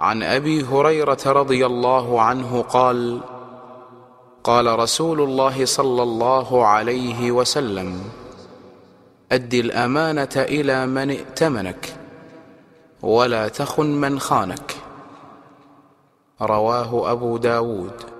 عن أبي هريرة رضي الله عنه قال قال رسول الله صلى الله عليه وسلم أد الأمانة إلى من ائتمنك ولا تخن من خانك. رواه أبو داود.